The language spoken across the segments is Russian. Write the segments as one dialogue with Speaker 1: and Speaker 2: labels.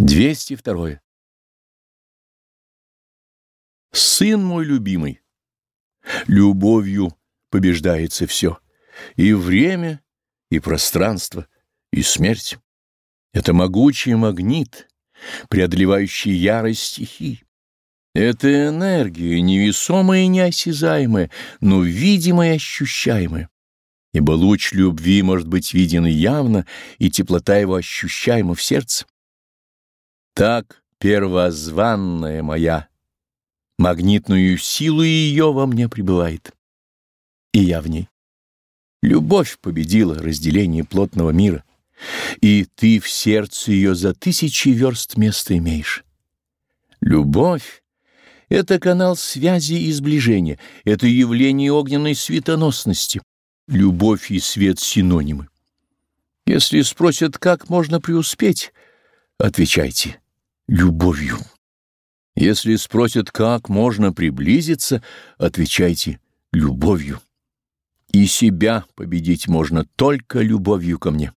Speaker 1: 202. Сын мой любимый, любовью побеждается все, и время, и пространство, и смерть. Это могучий магнит, преодолевающий ярость стихий. Это энергия, невесомая и неосязаемая, но видимая и ощущаемая. Ибо луч любви может быть виден явно, и теплота его ощущаема в сердце. Так первозванная моя, магнитную силу ее во мне пребывает, и я в ней. Любовь победила разделение плотного мира, и ты в сердце ее за тысячи верст места имеешь. Любовь — это канал связи и сближения, это явление огненной светоносности. Любовь и свет — синонимы. Если спросят, как можно преуспеть, отвечайте любовью. Если спросят, как можно приблизиться, отвечайте любовью. И себя победить можно только любовью ко мне,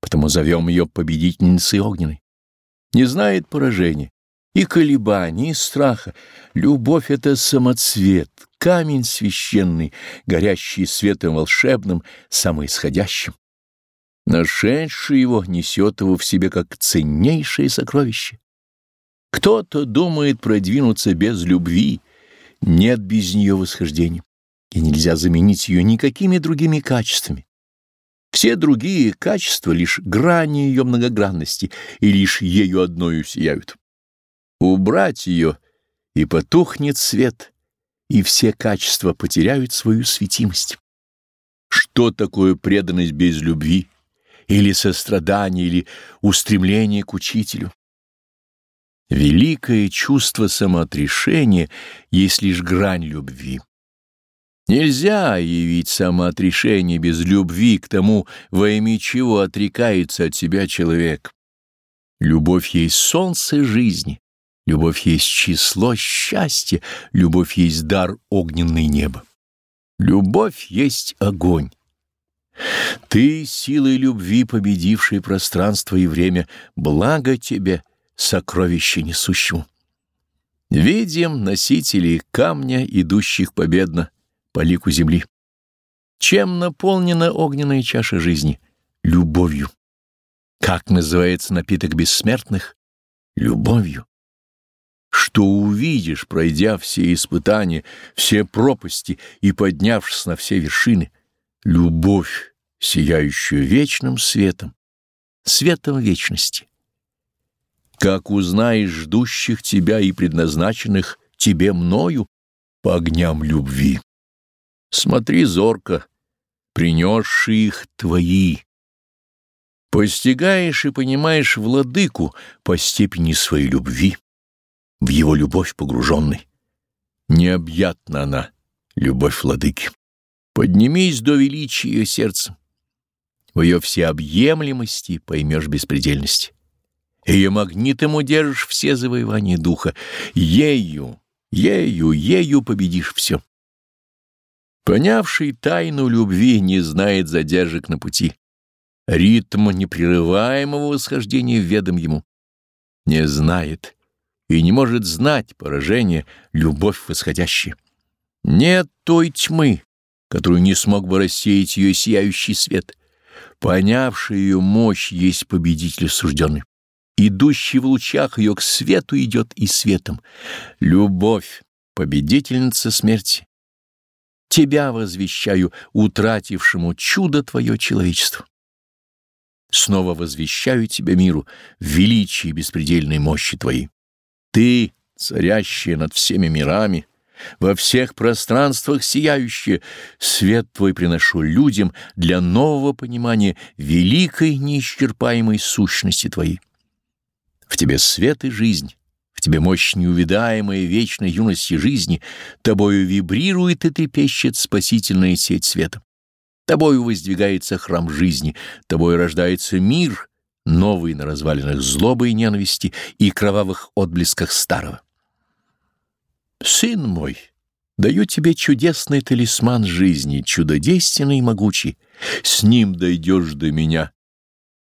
Speaker 1: потому зовем ее победительницей огненной. Не знает поражения, и колебаний, и страха. Любовь — это самоцвет, камень священный, горящий светом волшебным, самоисходящим. Нашедший его несет его в себе как ценнейшее сокровище. Кто-то думает продвинуться без любви. Нет без нее восхождения, и нельзя заменить ее никакими другими качествами. Все другие качества — лишь грани ее многогранности, и лишь ею одною сияют. Убрать ее, и потухнет свет, и все качества потеряют свою светимость. Что такое преданность без любви, или сострадание, или устремление к учителю? Великое чувство самоотрешения есть лишь грань любви. Нельзя явить самоотрешение без любви к тому, во имя чего отрекается от себя человек. Любовь есть солнце жизни, любовь есть число счастья, любовь есть дар огненный неба. Любовь есть огонь. Ты, силой любви, победивший пространство и время, благо тебе — сокровище несущему. Видим носителей камня, идущих победно по лику земли. Чем наполнена огненная чаша жизни? Любовью. Как называется напиток бессмертных? Любовью. Что увидишь, пройдя все испытания, все пропасти и поднявшись на все вершины? Любовь, сияющую вечным светом, светом вечности как узнаешь ждущих тебя и предназначенных тебе мною по огням любви. Смотри зорко, принесшие их твои. Постигаешь и понимаешь владыку по степени своей любви, в его любовь погруженный. Необъятна она, любовь владыки. Поднимись до величия ее сердца. В ее всеобъемлемости поймешь беспредельность. Ее магнитом удержишь все завоевания духа. Ею, ею, ею победишь все. Понявший тайну любви не знает задержек на пути. Ритм непрерываемого восхождения ведом ему. Не знает и не может знать поражение, любовь восходящая. Нет той тьмы, которую не смог бы рассеять ее сияющий свет. Понявший ее мощь есть победитель сужденный идущий в лучах ее к свету идет и светом. Любовь, победительница смерти. Тебя возвещаю, утратившему чудо твое человечество. Снова возвещаю тебя миру в величии беспредельной мощи твоей. Ты, царящая над всеми мирами, во всех пространствах сияющая, свет твой приношу людям для нового понимания великой неисчерпаемой сущности твоей. В тебе свет и жизнь, в тебе мощь неувидаемая вечной юности жизни, тобою вибрирует и трепещет спасительная сеть света. Тобою воздвигается храм жизни, тобою рождается мир, новый на развалинах злобы и ненависти и кровавых отблесках старого. Сын мой, даю тебе чудесный талисман жизни, чудодейственный и могучий. С ним дойдешь до меня,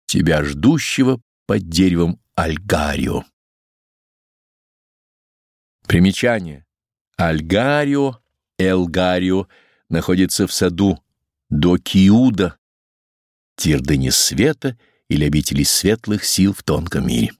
Speaker 1: тебя ждущего под деревом Альгарио. Примечание. Альгарио, Элгарио находится в саду до Киуда, твердыни света или обители светлых сил в тонком мире.